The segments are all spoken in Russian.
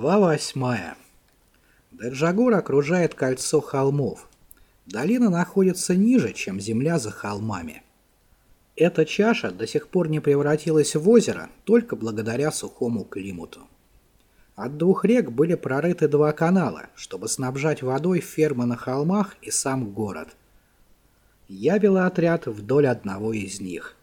Глава восьмая. Деджагур окружает кольцо холмов. Долина находится ниже, чем земля за холмами. Эта чаша до сих пор не превратилась в озеро только благодаря сухому климату. От двух рек были прорыты два канала, чтобы снабжать водой фермы на холмах и сам город. Я вела отряд вдоль одного из них.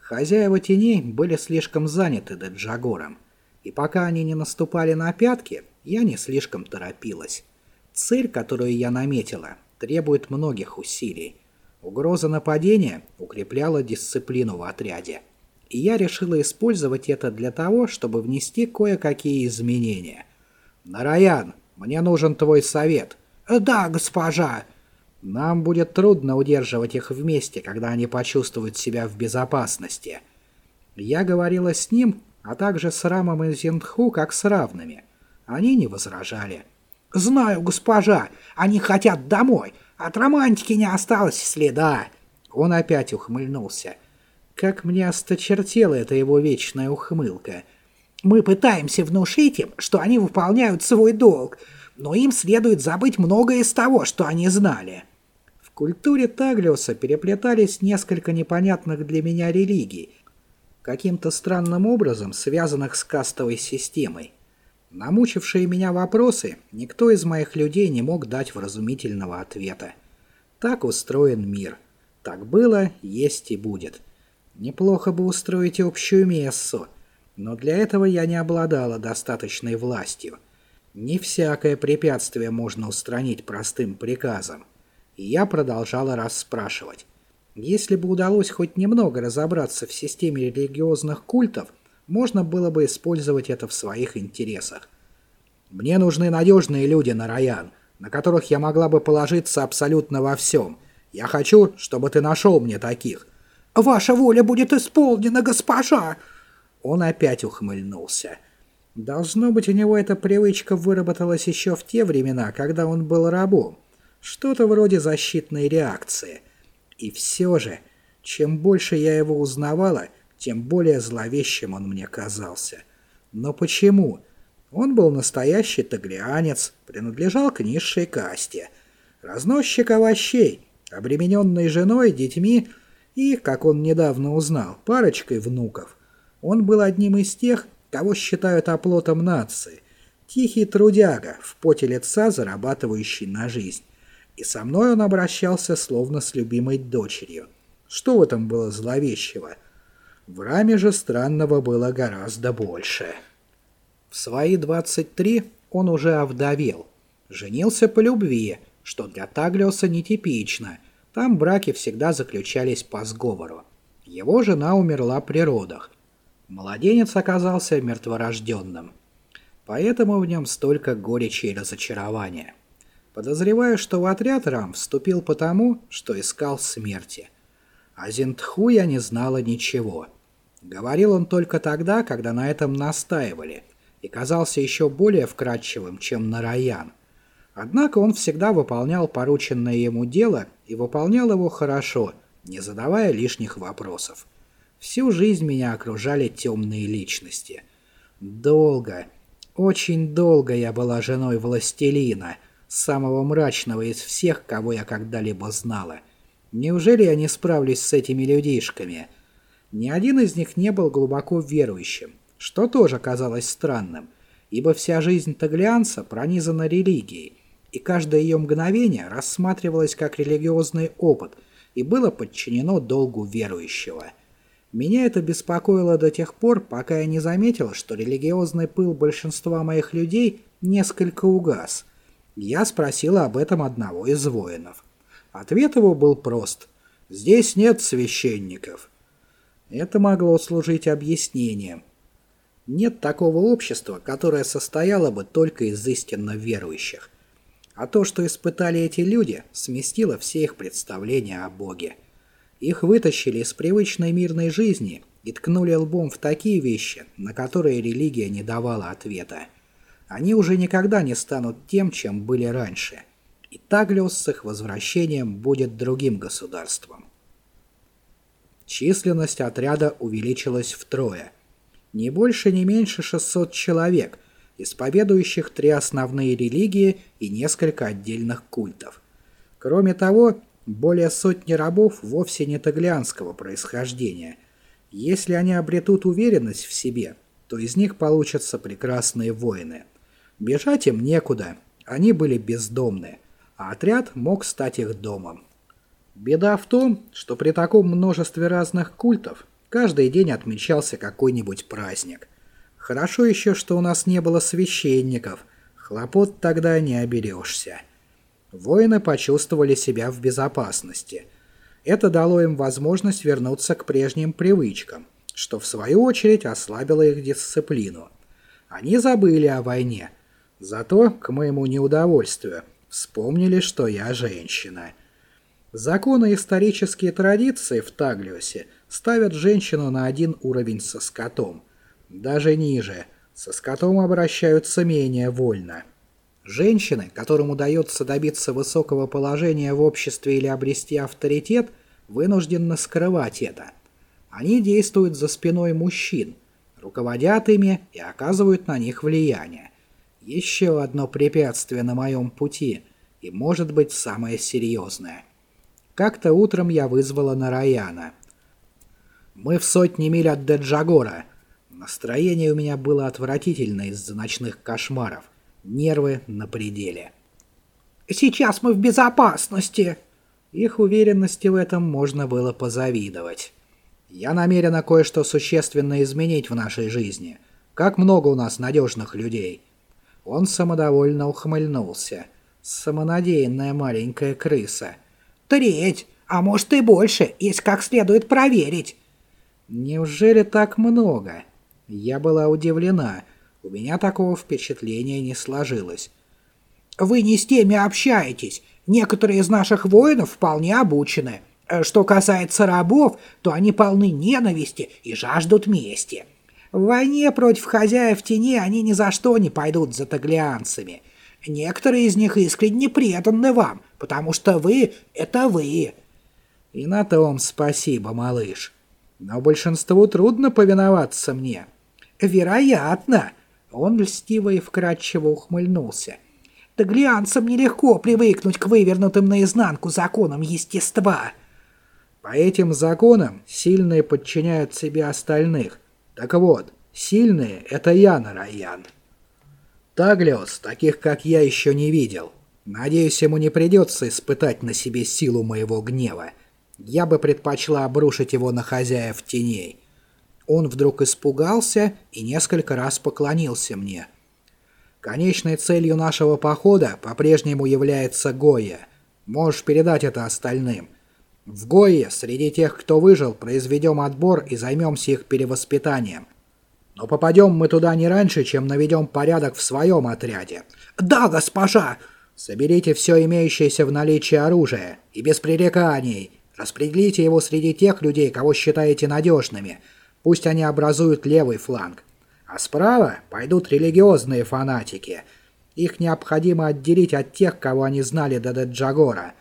Хозяева теней были слишком заняты Деджагором, и пока они не наступали на пятки, я не слишком торопилась. Цель, которую я наметила, требует многих усилий. Угроза нападения укрепляла дисциплину в отряде. И я решила использовать это для того, чтобы внести кое-какие изменения. «Нараян, мне нужен твой совет». «Да, госпожа». «Нам будет трудно удерживать их вместе, когда они почувствуют себя в безопасности». Я говорила с ним, а также с Рамом и Зиндху как с равными. Они не возражали. «Знаю, госпожа, они хотят домой. От романтики не осталось следа». Он опять ухмыльнулся. Как мне осточертела эта его вечная ухмылка. «Мы пытаемся внушить им, что они выполняют свой долг, но им следует забыть многое из того, что они знали». В культуре Таглиуса переплетались несколько непонятных для меня религий, каким-то странным образом связанных с кастовой системой. Намучившие меня вопросы никто из моих людей не мог дать вразумительного ответа. Так устроен мир. Так было, есть и будет. Неплохо бы устроить общую мессу, но для этого я не обладала достаточной властью. Не всякое препятствие можно устранить простым приказом. И я продолжала расспрашивать. Если бы удалось хоть немного разобраться в системе религиозных культов, можно было бы использовать это в своих интересах. Мне нужны надежные люди на Раян, на которых я могла бы положиться абсолютно во всем. Я хочу, чтобы ты нашел мне таких. «Ваша воля будет исполнена, госпожа!» Он опять ухмыльнулся. Должно быть, у него эта привычка выработалась еще в те времена, когда он был рабом. Что-то вроде защитной реакции – и все же, чем больше я его узнавала, тем более зловещим он мне казался. Но почему? Он был настоящий таглианец, принадлежал к низшей касте. Разносчик овощей, обремененный женой, детьми и, как он недавно узнал, парочкой внуков. Он был одним из тех, кого считают оплотом нации. Тихий трудяга, в поте лица зарабатывающий на жизнь и со мной он обращался словно с любимой дочерью. Что в этом было зловещего? В раме же странного было гораздо больше. В свои 23 он уже овдовел. Женился по любви, что для Таглиоса нетипично. Там браки всегда заключались по сговору. Его жена умерла при родах. Младенец оказался мертворожденным. Поэтому в нем столько горечи и разочарования. Подозреваю, что в отряд Рам вступил потому, что искал смерти. О Зинтху я не знала ничего. Говорил он только тогда, когда на этом настаивали, и казался еще более вкрадчивым, чем Нараян. Однако он всегда выполнял порученное ему дело и выполнял его хорошо, не задавая лишних вопросов. Всю жизнь меня окружали темные личности. Долго, очень долго я была женой властелина — самого мрачного из всех, кого я когда-либо знала. Неужели я не справлюсь с этими людишками? Ни один из них не был глубоко верующим, что тоже казалось странным, ибо вся жизнь таглианца пронизана религией, и каждое ее мгновение рассматривалось как религиозный опыт и было подчинено долгу верующего. Меня это беспокоило до тех пор, пока я не заметил, что религиозный пыл большинства моих людей несколько угас – я спросила об этом одного из воинов. Ответ его был прост. «Здесь нет священников». Это могло служить объяснением. Нет такого общества, которое состояло бы только из истинно верующих. А то, что испытали эти люди, сместило все их представления о Боге. Их вытащили из привычной мирной жизни и ткнули лбом в такие вещи, на которые религия не давала ответа они уже никогда не станут тем, чем были раньше. И Таглиус с их возвращением будет другим государством. Численность отряда увеличилась втрое. Не больше, не меньше 600 человек, исповедующих три основные религии и несколько отдельных культов. Кроме того, более сотни рабов вовсе не таглианского происхождения. Если они обретут уверенность в себе, то из них получатся прекрасные воины. Бежать им некуда, они были бездомны, а отряд мог стать их домом. Беда в том, что при таком множестве разных культов каждый день отмечался какой-нибудь праздник. Хорошо еще, что у нас не было священников, хлопот тогда не оберешься. Воины почувствовали себя в безопасности. Это дало им возможность вернуться к прежним привычкам, что в свою очередь ослабило их дисциплину. Они забыли о войне, зато, к моему неудовольствию, вспомнили, что я женщина – Законы и исторические традиции в Таглиосе ставят женщину на один уровень со скотом. Даже ниже. Со скотом обращаются менее вольно. Женщины, которым удается добиться высокого положения в обществе или обрести авторитет, вынуждены скрывать это. Они действуют за спиной мужчин, руководят ими и оказывают на них влияние. Еще одно препятствие на моем пути, и может быть самое серьезное. Как-то утром я вызвала Нараяна. Мы в сотне миль от Деджагора. Настроение у меня было отвратительное из-за ночных кошмаров. Нервы на пределе. «Сейчас мы в безопасности!» Их уверенности в этом можно было позавидовать. Я намерена кое-что существенно изменить в нашей жизни. Как много у нас надежных людей. Он самодовольно ухмыльнулся. Самонадеянная маленькая крыса — Треть, а может и больше, если как следует проверить. Неужели так много? Я была удивлена. У меня такого впечатления не сложилось. Вы не с теми общаетесь. Некоторые из наших воинов вполне обучены. Э, что касается рабов, то они полны ненависти и жаждут мести. В войне против хозяев тени они ни за что не пойдут за таглианцами. Некоторые из них искренне преданы вам, потому что вы — это вы». «И на том спасибо, малыш. Но большинству трудно повиноваться мне». «Вероятно». Он льстиво и вкрадчиво ухмыльнулся. «Таглианцам нелегко привыкнуть к вывернутым наизнанку законам естества». «По этим законам сильные подчиняют себе остальных. Так вот, сильные — это я, Нараян». Таглиос, таких как я, еще не видел. Надеюсь, ему не придется испытать на себе силу моего гнева. Я бы предпочла обрушить его на хозяев теней. Он вдруг испугался и несколько раз поклонился мне. Конечной целью нашего похода по-прежнему является Гоя. Можешь передать это остальным. В Гое, среди тех, кто выжил, произведем отбор и займемся их перевоспитанием. Но попадем мы туда не раньше, чем наведем порядок в своем отряде. Да, госпожа! Соберите все имеющееся в наличии оружие, и без пререканий. Распределите его среди тех людей, кого считаете надежными. Пусть они образуют левый фланг. А справа пойдут религиозные фанатики. Их необходимо отделить от тех, кого они знали до Деджагора.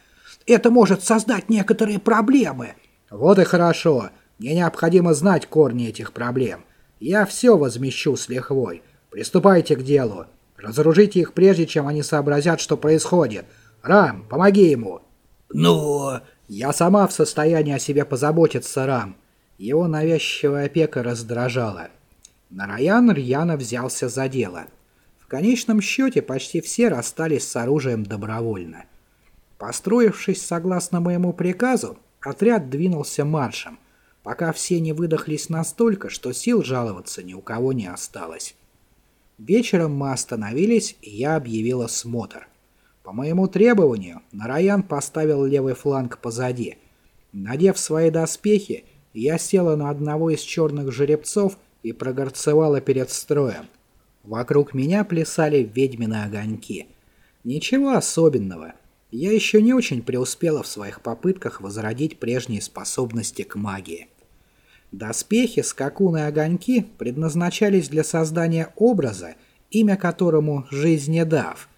Это может создать некоторые проблемы. Вот и хорошо. Мне необходимо знать корни этих проблем. Я все возмещу с лихвой. Приступайте к делу. Разоружите их прежде, чем они сообразят, что происходит. Рам, помоги ему. Ну, я сама в состоянии о себе позаботиться, Рам. Его навязчивая опека раздражала. Нараян рьяно взялся за дело. В конечном счете почти все расстались с оружием добровольно. Построившись согласно моему приказу, отряд двинулся маршем пока все не выдохлись настолько, что сил жаловаться ни у кого не осталось. Вечером мы остановились, и я объявила смотр. По моему требованию, Нараян поставил левый фланг позади. Надев свои доспехи, я села на одного из черных жеребцов и прогорцевала перед строем. Вокруг меня плясали ведьмины огоньки. Ничего особенного. Я еще не очень преуспела в своих попытках возродить прежние способности к магии. Доспехи, скакуны и огоньки предназначались для создания образа, имя которому «Жизнедав».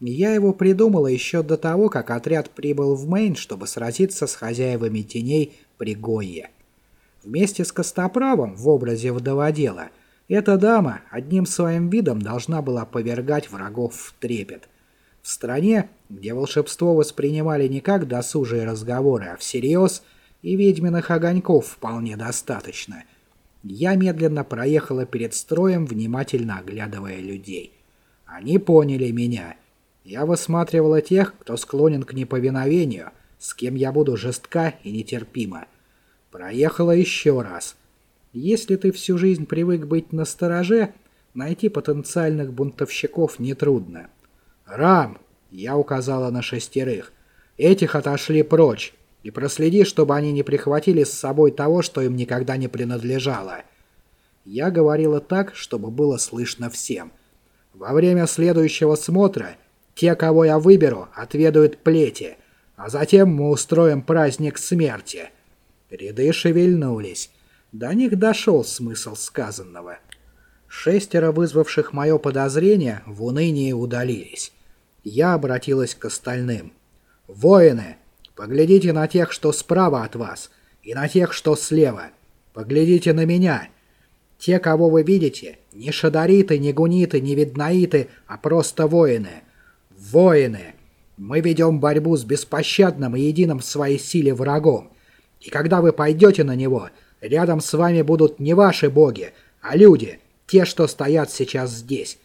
Я его придумала еще до того, как отряд прибыл в Мейн, чтобы сразиться с хозяевами теней при Гойе. Вместе с Костоправом в образе вдоводела Эта дама одним своим видом должна была повергать врагов в трепет. В стране, где волшебство воспринимали не как досужие разговоры, а всерьез, и ведьминых огоньков вполне достаточно. Я медленно проехала перед строем, внимательно оглядывая людей. Они поняли меня. Я высматривала тех, кто склонен к неповиновению, с кем я буду жестка и нетерпима. Проехала еще раз. Если ты всю жизнь привык быть на стороже, найти потенциальных бунтовщиков нетрудно. «Рам!» — я указала на шестерых. «Этих отошли прочь, и проследи, чтобы они не прихватили с собой того, что им никогда не принадлежало». Я говорила так, чтобы было слышно всем. Во время следующего смотра те, кого я выберу, отведают плети, а затем мы устроим праздник смерти. Ряды шевельнулись. До них дошел смысл сказанного. Шестеро, вызвавших мое подозрение, в унынии удалились. Я обратилась к остальным. «Воины, поглядите на тех, что справа от вас, и на тех, что слева. Поглядите на меня. Те, кого вы видите, не шадариты, не гуниты, не виднаиты, а просто воины. Воины! Мы ведем борьбу с беспощадным и единым в своей силе врагом. И когда вы пойдете на него, рядом с вами будут не ваши боги, а люди, те, что стоят сейчас здесь.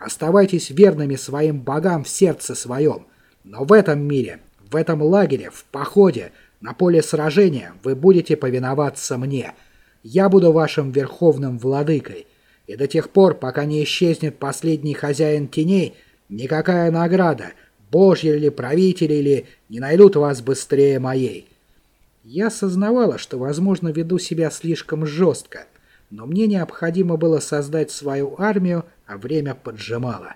Оставайтесь верными своим богам в сердце своем. Но в этом мире, в этом лагере, в походе, на поле сражения вы будете повиноваться мне. Я буду вашим верховным владыкой. И до тех пор, пока не исчезнет последний хозяин теней, никакая награда, божья или правитель или, не найдут вас быстрее моей. Я осознавала, что, возможно, веду себя слишком жестко, но мне необходимо было создать свою армию, а время поджимало.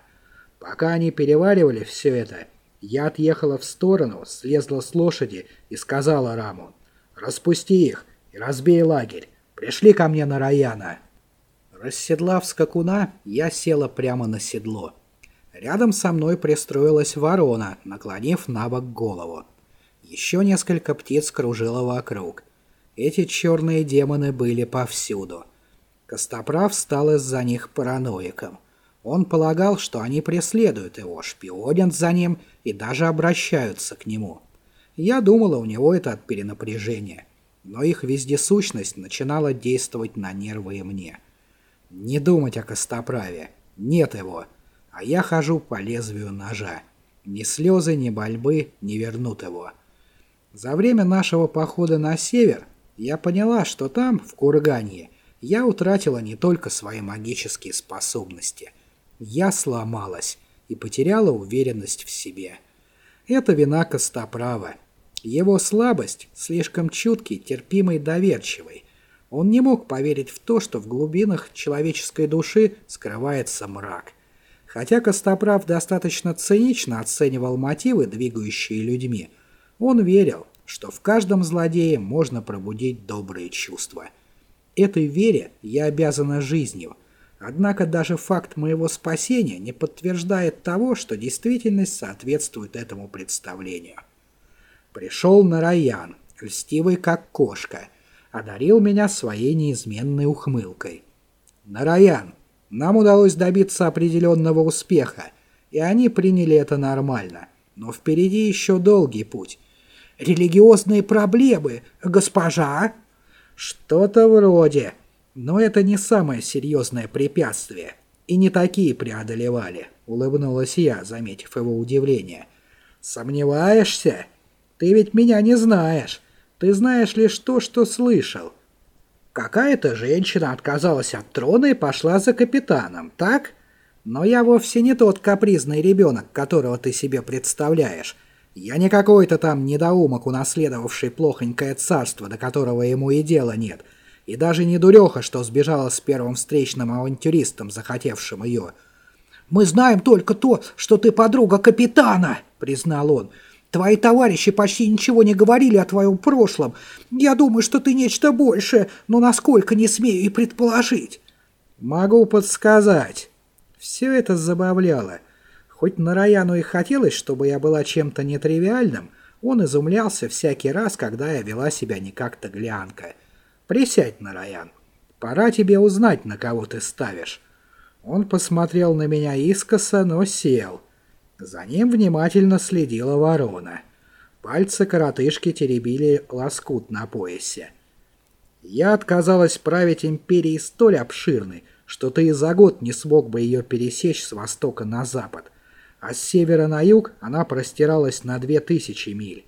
Пока они переваривали все это, я отъехала в сторону, слезла с лошади и сказала Раму, «Распусти их и разбей лагерь. Пришли ко мне на Раяна». Расседлав скакуна, я села прямо на седло. Рядом со мной пристроилась ворона, наклонив на бок голову. Еще несколько птиц кружило вокруг. Эти черные демоны были повсюду. Костоправ стал из-за них параноиком. Он полагал, что они преследуют его, шпионят за ним и даже обращаются к нему. Я думала, у него это от перенапряжения. Но их вездесущность начинала действовать на нервы и мне. Не думать о костоправе. Нет его. А я хожу по лезвию ножа. Ни слезы, ни борьбы не вернут его. За время нашего похода на север я поняла, что там, в Курганье, я утратила не только свои магические способности. Я сломалась и потеряла уверенность в себе. Это вина Костоправа. Его слабость слишком чуткий, терпимый, доверчивый. Он не мог поверить в то, что в глубинах человеческой души скрывается мрак. Хотя Костоправ достаточно цинично оценивал мотивы, двигающие людьми, он верил, что в каждом злодее можно пробудить добрые чувства. Этой вере я обязана жизнью, однако даже факт моего спасения не подтверждает того, что действительность соответствует этому представлению. Пришел Нараян, льстивый как кошка, одарил меня своей неизменной ухмылкой. «Нараян, нам удалось добиться определенного успеха, и они приняли это нормально, но впереди еще долгий путь, религиозные проблемы, госпожа?» «Что-то вроде. Но это не самое серьезное препятствие. И не такие преодолевали», — улыбнулась я, заметив его удивление. «Сомневаешься? Ты ведь меня не знаешь. Ты знаешь лишь то, что слышал. Какая-то женщина отказалась от трона и пошла за капитаном, так? Но я вовсе не тот капризный ребенок, которого ты себе представляешь. Я не какой-то там недоумок, унаследовавший плохонькое царство, до которого ему и дела нет. И даже не дуреха, что сбежала с первым встречным авантюристом, захотевшим ее. «Мы знаем только то, что ты подруга капитана», — признал он. «Твои товарищи почти ничего не говорили о твоем прошлом. Я думаю, что ты нечто большее, но насколько не смею и предположить». «Могу подсказать». Все это забавляло. Хоть Нараяну и хотелось, чтобы я была чем-то нетривиальным, он изумлялся всякий раз, когда я вела себя не как таглианка. «Присядь, Нараян. Пора тебе узнать, на кого ты ставишь». Он посмотрел на меня искоса, но сел. За ним внимательно следила ворона. Пальцы коротышки теребили лоскут на поясе. Я отказалась править империей столь обширной, что ты и за год не смог бы ее пересечь с востока на запад, а с севера на юг она простиралась на две тысячи миль.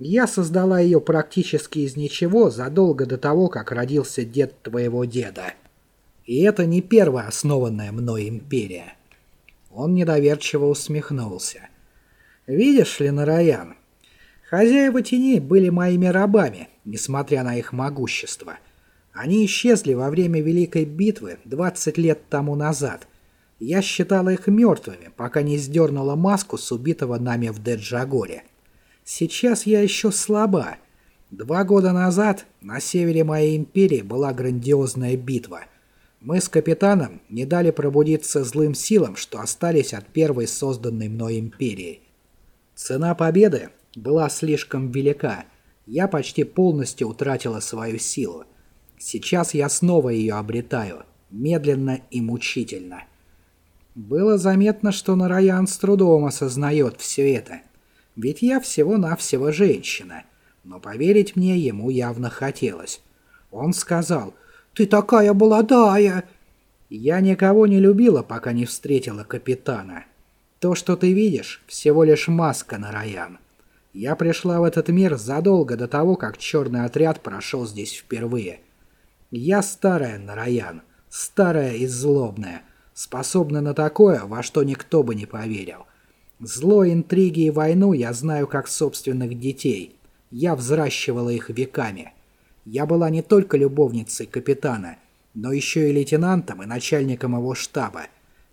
Я создала ее практически из ничего задолго до того, как родился дед твоего деда. И это не первая основанная мной империя. Он недоверчиво усмехнулся. Видишь ли, Нараян, хозяева теней были моими рабами, несмотря на их могущество. Они исчезли во время Великой битвы 20 лет тому назад. Я считала их мертвыми, пока не сдернула маску с убитого нами в Деджагоре. Сейчас я еще слаба. Два года назад на севере моей империи была грандиозная битва. Мы с капитаном не дали пробудиться злым силам, что остались от первой созданной мной империи. Цена победы была слишком велика. Я почти полностью утратила свою силу. Сейчас я снова ее обретаю, медленно и мучительно. Было заметно, что Нараян с трудом осознает все это – ведь я всего-навсего женщина. Но поверить мне ему явно хотелось. Он сказал, «Ты такая молодая!» Я никого не любила, пока не встретила капитана. То, что ты видишь, всего лишь маска на Раян. Я пришла в этот мир задолго до того, как черный отряд прошел здесь впервые. Я старая Нараян, старая и злобная, способна на такое, во что никто бы не поверил. Зло, интриги и войну я знаю как собственных детей. Я взращивала их веками. Я была не только любовницей капитана, но еще и лейтенантом и начальником его штаба.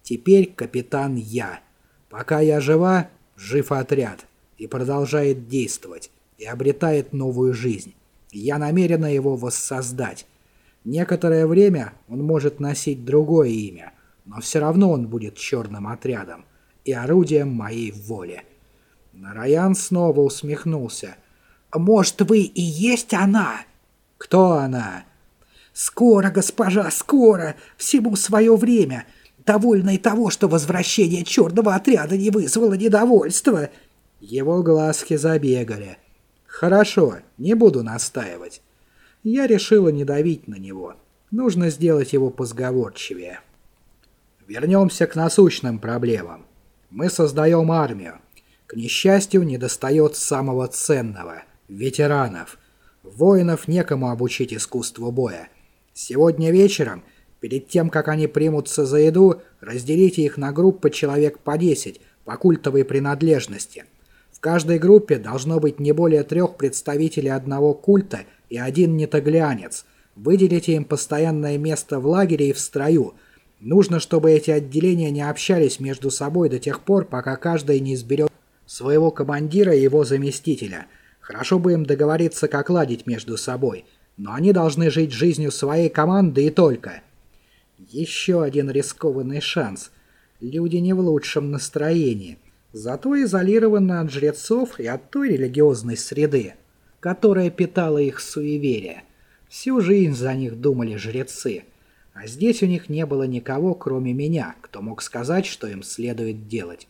Теперь капитан я. Пока я жива, жив отряд. И продолжает действовать. И обретает новую жизнь. Я намерена его воссоздать. Некоторое время он может носить другое имя, но все равно он будет черным отрядом и орудием моей воли. Нараян снова усмехнулся. «Может, вы и есть она?» «Кто она?» «Скоро, госпожа, скоро! Всему свое время! Довольно и того, что возвращение черного отряда не вызвало недовольства!» Его глазки забегали. «Хорошо, не буду настаивать. Я решила не давить на него. Нужно сделать его позговорчивее. Вернемся к насущным проблемам. Мы создаем армию. К несчастью, недостает самого ценного – ветеранов. Воинов некому обучить искусству боя. Сегодня вечером, перед тем, как они примутся за еду, разделите их на группы человек по 10 по культовой принадлежности. В каждой группе должно быть не более трех представителей одного культа и один нетоглянец. Выделите им постоянное место в лагере и в строю – Нужно, чтобы эти отделения не общались между собой до тех пор, пока каждый не изберет своего командира и его заместителя. Хорошо бы им договориться, как ладить между собой, но они должны жить жизнью своей команды и только. Еще один рискованный шанс. Люди не в лучшем настроении, зато изолированы от жрецов и от той религиозной среды, которая питала их суеверие. Всю жизнь за них думали жрецы – а здесь у них не было никого, кроме меня, кто мог сказать, что им следует делать.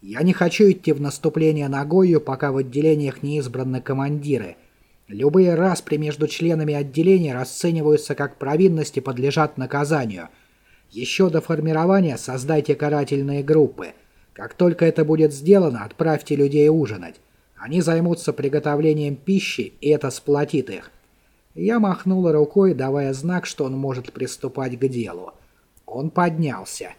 Я не хочу идти в наступление ногою, пока в отделениях не избраны командиры. Любые распри между членами отделения расцениваются как провинности и подлежат наказанию. Еще до формирования создайте карательные группы. Как только это будет сделано, отправьте людей ужинать. Они займутся приготовлением пищи, и это сплотит их. Я махнула рукой, давая знак, что он может приступать к делу. Он поднялся.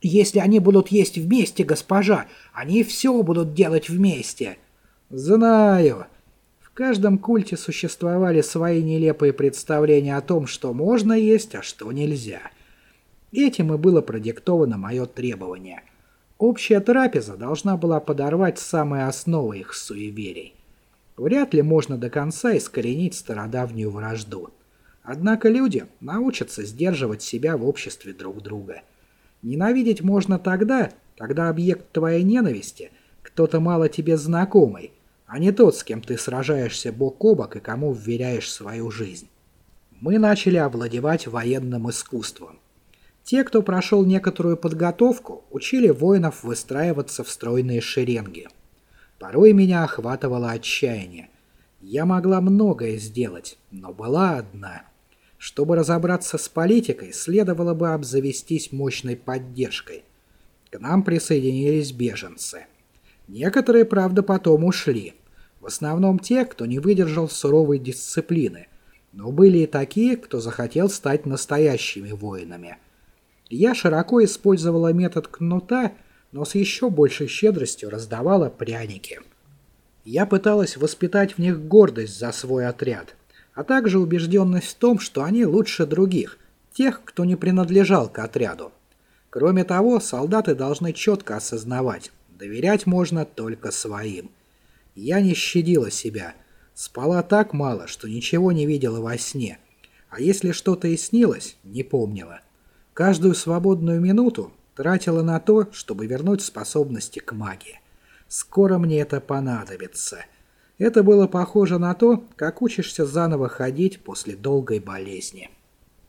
«Если они будут есть вместе, госпожа, они все будут делать вместе». «Знаю». В каждом культе существовали свои нелепые представления о том, что можно есть, а что нельзя. Этим и было продиктовано мое требование. Общая трапеза должна была подорвать самые основы их суеверий. Вряд ли можно до конца искоренить стародавнюю вражду. Однако люди научатся сдерживать себя в обществе друг друга. Ненавидеть можно тогда, когда объект твоей ненависти кто-то мало тебе знакомый, а не тот, с кем ты сражаешься бок о бок и кому вверяешь свою жизнь. Мы начали овладевать военным искусством. Те, кто прошел некоторую подготовку, учили воинов выстраиваться в стройные шеренги. Порой меня охватывало отчаяние. Я могла многое сделать, но была одна. Чтобы разобраться с политикой, следовало бы обзавестись мощной поддержкой. К нам присоединились беженцы. Некоторые, правда, потом ушли. В основном те, кто не выдержал суровой дисциплины. Но были и такие, кто захотел стать настоящими воинами. Я широко использовала метод кнута, но с еще большей щедростью раздавала пряники. Я пыталась воспитать в них гордость за свой отряд, а также убежденность в том, что они лучше других, тех, кто не принадлежал к отряду. Кроме того, солдаты должны четко осознавать, доверять можно только своим. Я не щадила себя. Спала так мало, что ничего не видела во сне. А если что-то и снилось, не помнила. Каждую свободную минуту тратила на то, чтобы вернуть способности к магии. Скоро мне это понадобится. Это было похоже на то, как учишься заново ходить после долгой болезни.